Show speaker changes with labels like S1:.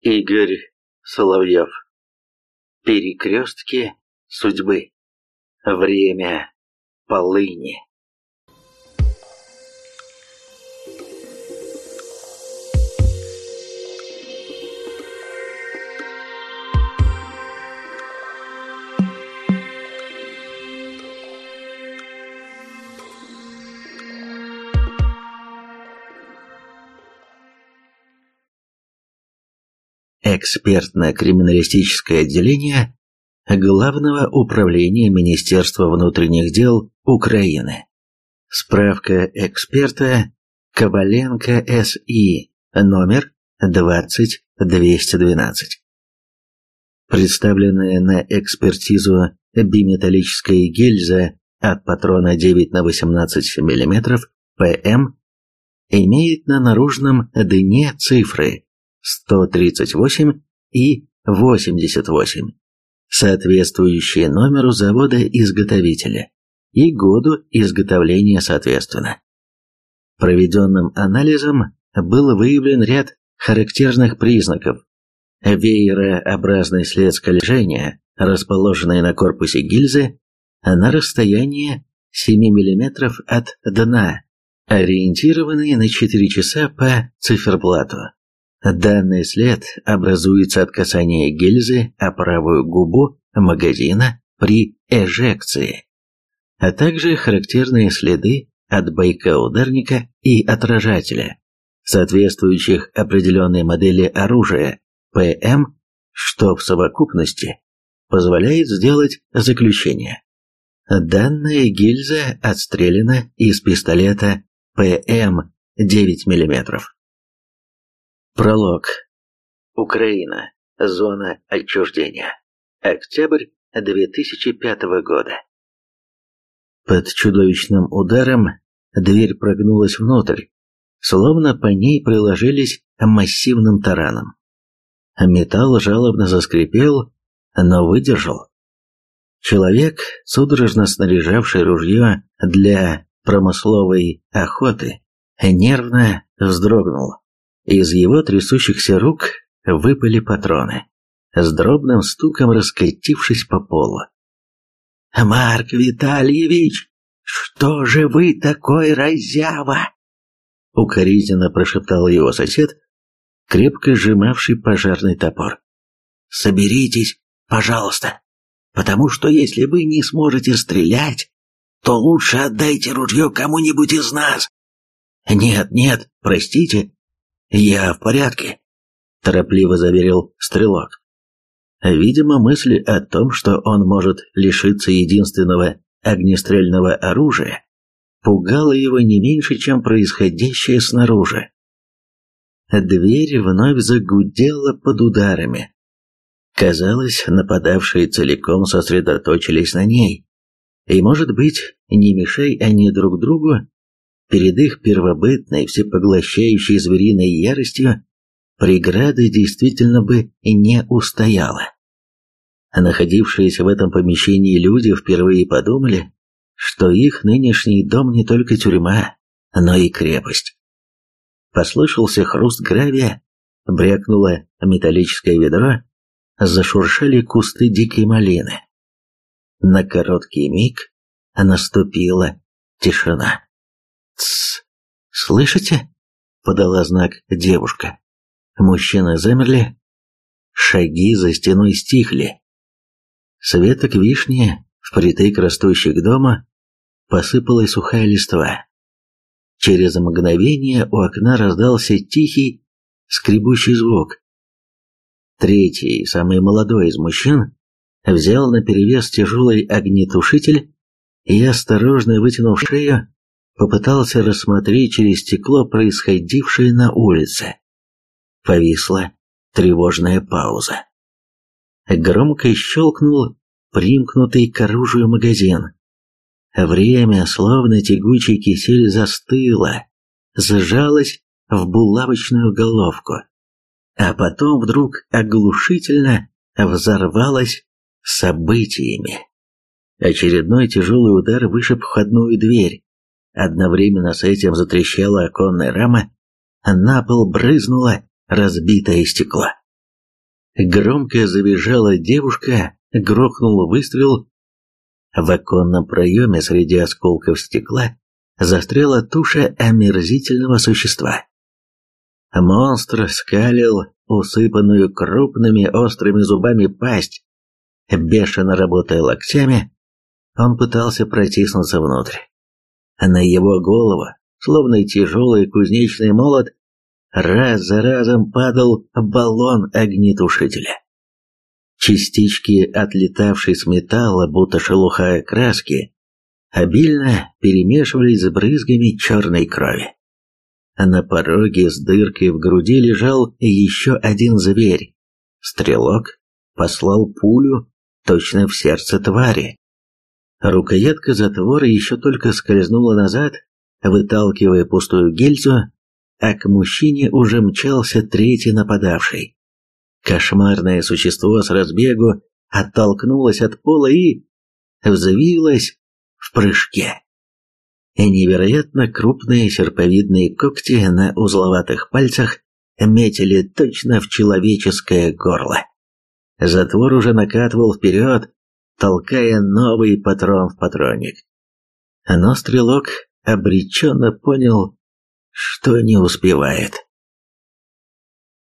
S1: Игорь Соловьев. Перекрестки судьбы. Время полыни. Экспертно-криминалистическое отделение Главного управления Министерства внутренних дел Украины. Справка эксперта Коваленко С.И. Номер 20212. Представленная на экспертизу биметаллическая гильза от патрона 9 на 18 мм ПМ имеет на наружном дне цифры 138 и 88, соответствующие номеру завода-изготовителя и году изготовления соответственно. Проведенным анализом был выявлен ряд характерных признаков. Веерообразный след скольжения, расположенный на корпусе гильзы, на расстоянии 7 мм от дна, ориентированный на 4 часа по циферблату. Данный след образуется от касания гильзы о правую губу магазина при эжекции, а также характерные следы от бойка ударника и отражателя, соответствующих определенной модели оружия ПМ, что в совокупности позволяет сделать заключение. Данная гильза отстрелена из пистолета ПМ 9 мм. Пролог. Украина. Зона отчуждения. Октябрь 2005 года. Под чудовищным ударом дверь прогнулась внутрь, словно по ней приложились массивным тараном. Металл жалобно заскрипел, но выдержал. Человек, судорожно снаряжавший ружье для промысловой охоты, нервно вздрогнул. Из его трясущихся рук выпали патроны, с дробным стуком раскатившись по полу. «Марк Витальевич, что же вы такой разява?» Укоризненно прошептал его сосед, крепко сжимавший пожарный топор. «Соберитесь, пожалуйста, потому что если вы не сможете стрелять, то лучше отдайте ружье кому-нибудь из нас». «Нет, нет, простите, «Я в порядке», – торопливо заверил Стрелок. Видимо, мысли о том, что он может лишиться единственного огнестрельного оружия, пугало его не меньше, чем происходящее снаружи. Дверь вновь загудела под ударами. Казалось, нападавшие целиком сосредоточились на ней. И, может быть, не мешай они друг другу, Перед их первобытной, всепоглощающей звериной яростью преграда действительно бы не устояла. Находившиеся в этом помещении люди впервые подумали, что их нынешний дом не только тюрьма, но и крепость. Послышался хруст гравия, брякнуло металлическое ведро, зашуршали кусты дикой малины. На короткий миг наступила тишина. «Тссс! Слышите?» — подала знак девушка. Мужчины замерли. Шаги за стеной стихли. Светок вишни впритык к дома посыпалась сухая листва. Через мгновение у окна раздался тихий, скребущий звук. Третий, самый молодой из мужчин, взял на перевес тяжелый огнетушитель и, осторожно вытянув шею, попытался рассмотреть через стекло происходившее на улице. Повисла тревожная пауза. Громко щелкнул примкнутый к оружию магазин. Время, словно тягучий кисель, застыло, сжалось в булавочную головку, а потом вдруг оглушительно взорвалось событиями. Очередной тяжелый удар вышиб входную дверь, Одновременно с этим затрещала оконная рама, на пол брызнуло разбитое стекло. Громко завизжала девушка, грохнул выстрел. В оконном проеме среди осколков стекла застряла туша омерзительного существа. Монстр скалил усыпанную крупными острыми зубами пасть, бешено работая локтями, он пытался протиснуться внутрь. На его голову, словно тяжелый кузнечный молот, раз за разом падал баллон огнетушителя. Частички, отлетавшие с металла, будто шелуха краски, обильно перемешивались с брызгами черной крови. На пороге с дыркой в груди лежал еще один зверь. Стрелок послал пулю точно в сердце твари. Рукоятка затвора еще только скользнула назад, выталкивая пустую гильзу, а к мужчине уже мчался третий нападавший. Кошмарное существо с разбегу оттолкнулось от пола и взвилось в прыжке. Невероятно крупные серповидные когти на узловатых пальцах метили точно в человеческое горло. Затвор уже накатывал вперед, толкая новый патрон в патронник. Но стрелок обреченно понял, что не успевает.